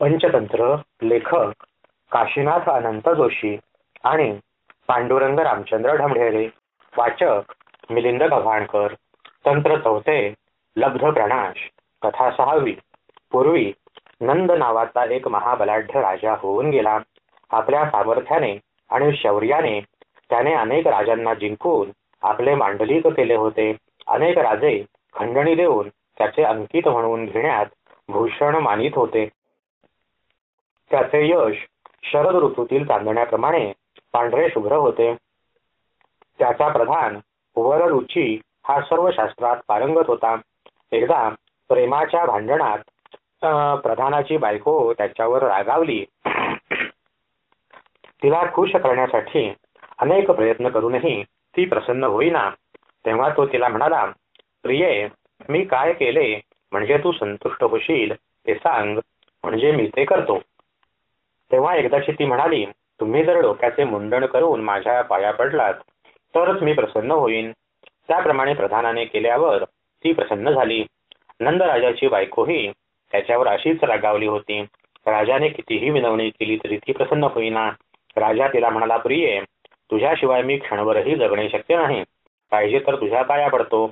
पंचतंत्र लेखक काशीनाथ अनंत जोशी आणि पांडुरंग रामचंद्र ढमढेरे वाचक मिलिंद गव्हाणकर तंत्र चौथे लब्ध प्रणाश कथा सहावी. पूर्वी नंद नावाचा एक महाबलाढ्य राजा होऊन गेला. आपल्या सामर्थ्याने आणि शौर्याने त्याने अनेक राजांना जिंकून आपले मांडलिक केले होते. अनेक राजे खंडणी देऊन त्याचे अंकित म्हणून घेण्यात भूषण मानित होते. त्याचे यश शरद ऋतूतील चांदण्याप्रमाणे पांढरे शुभ्र होते. त्याचा प्रधान वररुची हा सर्व शास्त्रात पारंगत होता. एकदा प्रेमाच्या भांडणात प्रधानाची बायको त्याच्यावर रागावली. तिला खुश करण्यासाठी अनेक प्रयत्न करूनही ती प्रसन्न होईना. तेव्हा तो तिला म्हणाला प्रिये मी काय केले म्हणजे तू संतुष्ट होशील ते सांग म्हणजे मी ते करतो. तेव्हा एकदाची ती म्हणाली तुम्ही जर डोक्याचे मुंडण करून माझ्या पाया पडलात तरच मी प्रसन्न होईन. त्याप्रमाणे प्रधानाने केल्यावर ती प्रसन्न झाली. नंदराजाची बायकोही त्याच्यावर अशीच रागावली होती. राजाने कितीही विनवणी केली तरी ती प्रसन्न होईना. राजा तिला म्हणाला प्रिये तुझ्याशिवाय मी क्षणभरही जगणे शक्य नाही. पाहिजे तर तुझ्या पाया पडतो.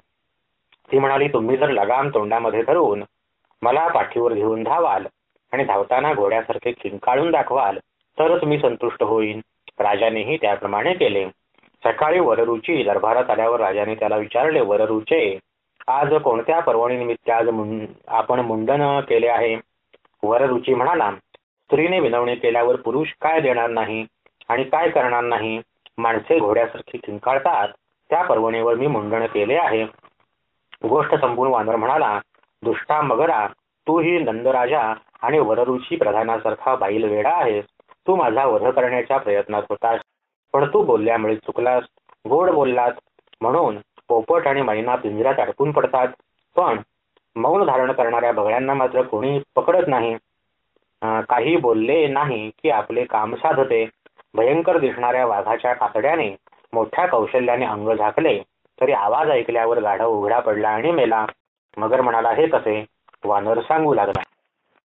ती म्हणाली तुम्ही जर लगाम तोंडामध्ये धरून मला पाठीवर घेऊन धावाल आणि धावताना घोड्यासारखे किंकाळून दाखवाल तरच मी संतुष्ट होईन. राजानेही त्याप्रमाणे केले. सकाळी वररुची दरबारात आल्यावर राजाने त्याला विचारले वररुचे आज कोणत्या पर्वणीनिमित्त आज आपण मुंडन केले आहे? वररुची म्हणाला स्त्रीने विनवणी केल्यावर पुरुष काय देणार नाही आणि काय करणार नाही? माणसे घोड्यासारखी किंकाळतात त्या पर्वणीवर मी मुंडण केले आहे. गोष्ट संपूर्ण वानर म्हणाला दुष्टा मगरा तू ही नंदराजा आणि वरऋषी प्रधानासारखा बाईल वेडा आहेस तू माझा वध करण्याच्या प्रयत्नात होतास. पण तू बोलल्यामुळे चुकलास. गोड बोललात. म्हणून पोपट आणि मैना पिंजऱ्यात अडकून पडतात. पण मौन धारण करणाऱ्या बगळ्यांना मात्र कोणी पकडत नाही. काही बोलले नाही की आपले काम साधते. भयंकर दिसणाऱ्या वाघाच्या कातड्याने मोठ्या कौशल्याने अंग झाकले. तरी आवाज ऐकल्यावर गाढव उघडा पडला आणि मेला. मगर म्हणाला हे कसे? वानर सांगू लागला.